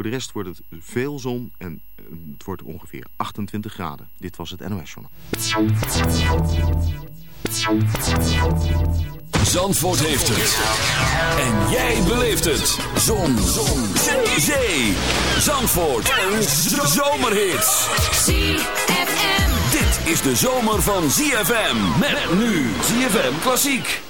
Voor de rest wordt het veel zon en het wordt ongeveer 28 graden. Dit was het NOS Journal. Zandvoort heeft het. En jij beleeft het. Zon. zon. Zee. Zandvoort. Een zomerhit. ZFM. Dit is de zomer van ZFM. Met nu ZFM Klassiek.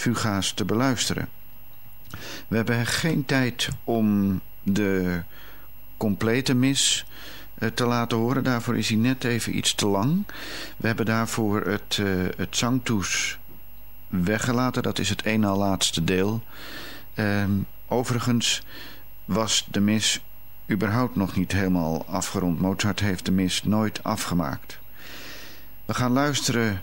fuga's te beluisteren. We hebben geen tijd om de complete mis uh, te laten horen. Daarvoor is hij net even iets te lang. We hebben daarvoor het, uh, het zangtoes weggelaten. Dat is het een na laatste deel. Um, overigens was de mis überhaupt nog niet helemaal afgerond. Mozart heeft de mis nooit afgemaakt. We gaan luisteren